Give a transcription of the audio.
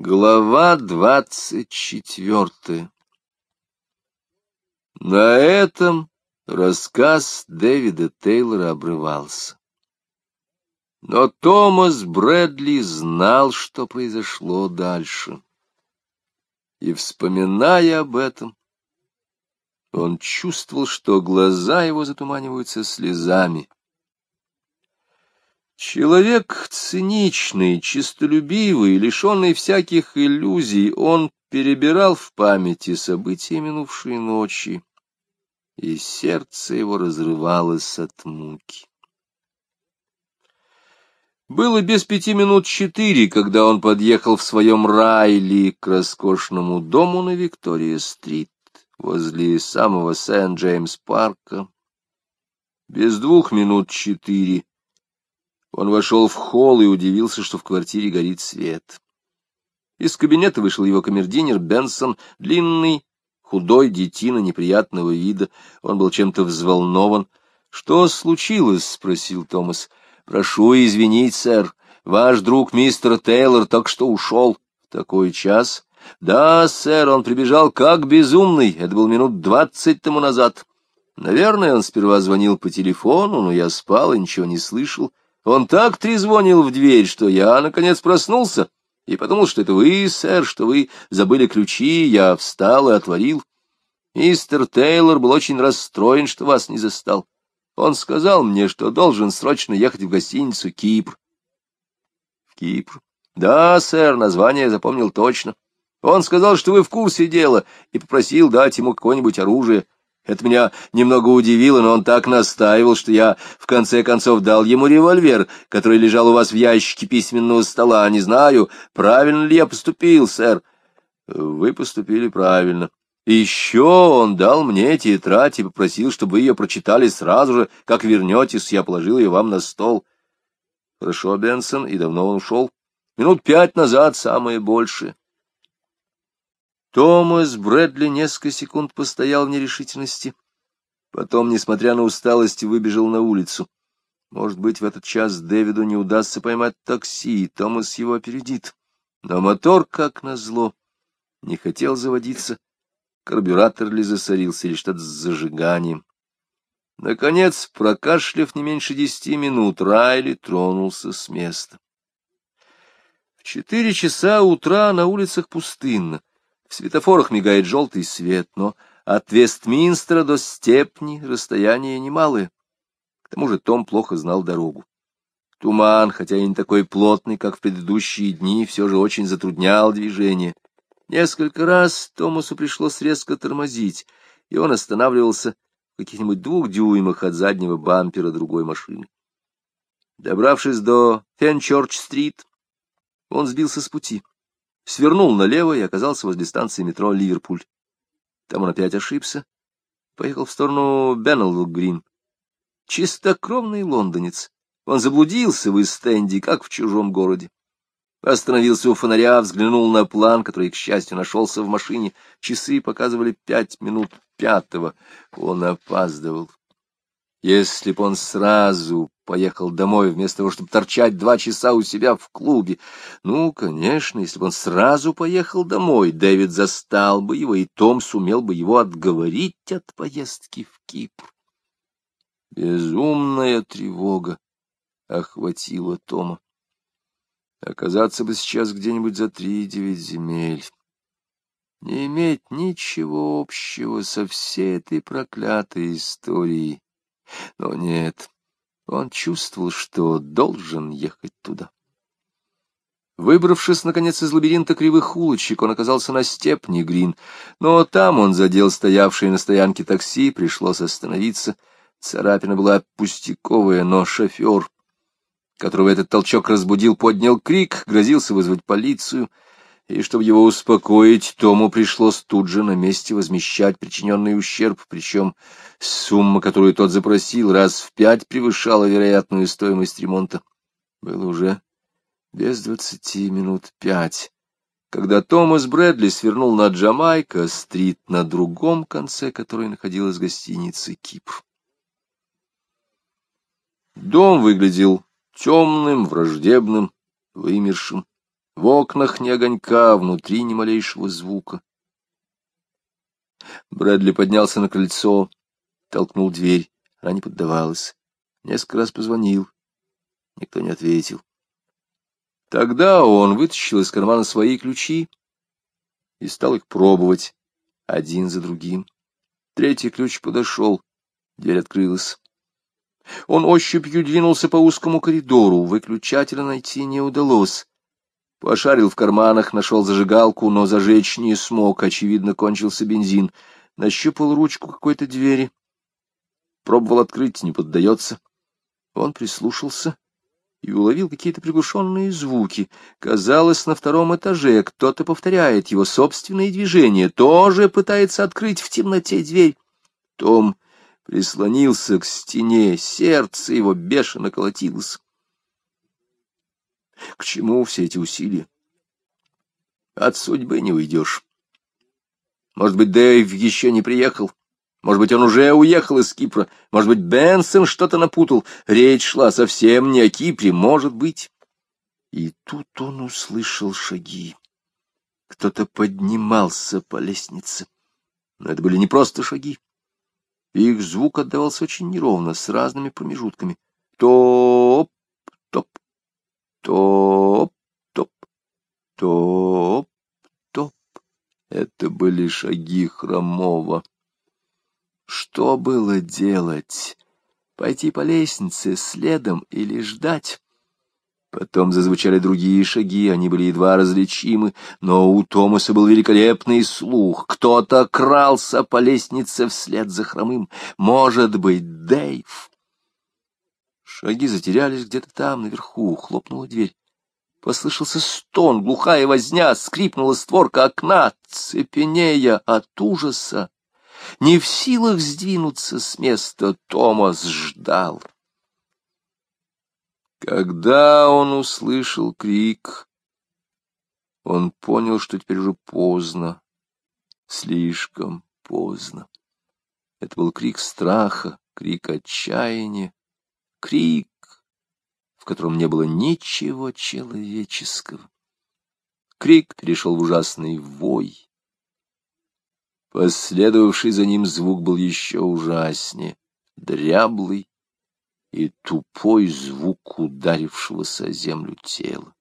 Глава двадцать четвертая На этом рассказ Дэвида Тейлора обрывался. Но Томас Брэдли знал, что произошло дальше. И, вспоминая об этом, он чувствовал, что глаза его затуманиваются слезами, Человек циничный, честолюбивый, лишенный всяких иллюзий, он перебирал в памяти события минувшей ночи, и сердце его разрывалось от муки. Было без пяти минут четыре, когда он подъехал в своем Райли к роскошному дому на Виктория-стрит, возле самого Сент-Джеймс-парка. Без двух минут четыре он вошел в холл и удивился, что в квартире горит свет. Из кабинета вышел его камердинер Бенсон, длинный, худой, детина неприятного вида. Он был чем-то взволнован. — Что случилось? — спросил Томас. — Прошу извинить, сэр. Ваш друг мистер Тейлор только что ушел. — В такой час? — Да, сэр, он прибежал как безумный. Это был минут двадцать тому назад. Наверное, он сперва звонил по телефону, но я спал и ничего не слышал. Он так трезвонил в дверь, что я, наконец, проснулся и подумал, что это вы, сэр, что вы забыли ключи, я встал и отворил. Мистер Тейлор был очень расстроен, что вас не застал. Он сказал мне, что должен срочно ехать в гостиницу «Кипр». — В Кипр? — Да, сэр, название запомнил точно. Он сказал, что вы в курсе дела, и попросил дать ему какое-нибудь оружие. Это меня немного удивило, но он так настаивал, что я в конце концов дал ему револьвер, который лежал у вас в ящике письменного стола. Не знаю, правильно ли я поступил, сэр. Вы поступили правильно. Еще он дал мне тетрадь и попросил, чтобы вы ее прочитали сразу же, как вернетесь, я положил ее вам на стол. Хорошо, Бенсон, и давно он ушел? Минут пять назад, самое большее. Томас Брэдли несколько секунд постоял в нерешительности. Потом, несмотря на усталость, выбежал на улицу. Может быть, в этот час Дэвиду не удастся поймать такси, и Томас его опередит. Но мотор, как назло, не хотел заводиться. Карбюратор ли засорился, или что-то с зажиганием. Наконец, прокашляв не меньше десяти минут, Райли тронулся с места. В четыре часа утра на улицах пустынно. В светофорах мигает желтый свет, но от Вестминстера до Степни расстояние немалое. К тому же Том плохо знал дорогу. Туман, хотя и не такой плотный, как в предыдущие дни, все же очень затруднял движение. Несколько раз Томасу пришлось резко тормозить, и он останавливался в каких-нибудь двух дюймах от заднего бампера другой машины. Добравшись до Фенчорч-стрит, он сбился с пути свернул налево и оказался возле станции метро Ливерпуль. Там он опять ошибся, поехал в сторону Беннелл-Грин. Чистокровный лондонец. Он заблудился в Истенде, как в чужом городе. Остановился у фонаря, взглянул на план, который, к счастью, нашелся в машине. Часы показывали пять минут пятого. Он опаздывал. Если б он сразу поехал домой, вместо того, чтобы торчать два часа у себя в клубе. Ну, конечно, если бы он сразу поехал домой, Дэвид застал бы его, и Том сумел бы его отговорить от поездки в Кипр. Безумная тревога охватила Тома. Оказаться бы сейчас где-нибудь за три-девять земель. Не иметь ничего общего со всей этой проклятой историей но нет, он чувствовал, что должен ехать туда. Выбравшись, наконец, из лабиринта кривых улочек, он оказался на степне Грин, но там он задел стоявшее на стоянке такси, пришлось остановиться. Царапина была пустяковая, но шофер, которого этот толчок разбудил, поднял крик, грозился вызвать полицию — и чтобы его успокоить, Тому пришлось тут же на месте возмещать причиненный ущерб, причем сумма, которую тот запросил, раз в пять превышала вероятную стоимость ремонта. Было уже без двадцати минут пять, когда Томас Брэдли свернул на Джамайка-стрит на другом конце, которой находилась гостиница «Кипр». Дом выглядел темным, враждебным, вымершим. В окнах ни огонька, внутри ни малейшего звука. Брэдли поднялся на крыльцо, толкнул дверь. Она не поддавалась. Несколько раз позвонил. Никто не ответил. Тогда он вытащил из кармана свои ключи и стал их пробовать один за другим. Третий ключ подошел, дверь открылась. Он ощупью двинулся по узкому коридору, выключателя найти не удалось. Пошарил в карманах, нашел зажигалку, но зажечь не смог, очевидно, кончился бензин. Нащупал ручку какой-то двери. Пробовал открыть, не поддается. Он прислушался и уловил какие-то приглушенные звуки. Казалось, на втором этаже кто-то повторяет его собственные движения, тоже пытается открыть в темноте дверь. Том прислонился к стене, сердце его бешено колотилось. К чему все эти усилия? От судьбы не уйдешь. Может быть, Дэйв еще не приехал? Может быть, он уже уехал из Кипра? Может быть, Бенсон что-то напутал? Речь шла совсем не о Кипре, может быть. И тут он услышал шаги. Кто-то поднимался по лестнице. Но это были не просто шаги. Их звук отдавался очень неровно, с разными промежутками. Топ, топ, топ, топ, топ, топ. Это были шаги Хромова. Что было делать? Пойти по лестнице следом или ждать? Потом зазвучали другие шаги, они были едва различимы, но у Томаса был великолепный слух. Кто-то крался по лестнице вслед за хромым. Может быть, Дэйв? Шаги затерялись где-то там, наверху, хлопнула дверь. Послышался стон, глухая возня, скрипнула створка окна, цепенея от ужаса. Не в силах сдвинуться с места, Томас ждал. Когда он услышал крик, он понял, что теперь уже поздно, слишком поздно. Это был крик страха, крик отчаяния, крик, в котором не было ничего человеческого. Крик перешел в ужасный вой. Последовавший за ним звук был еще ужаснее, дряблый, и тупой звук ударившегося о землю тела.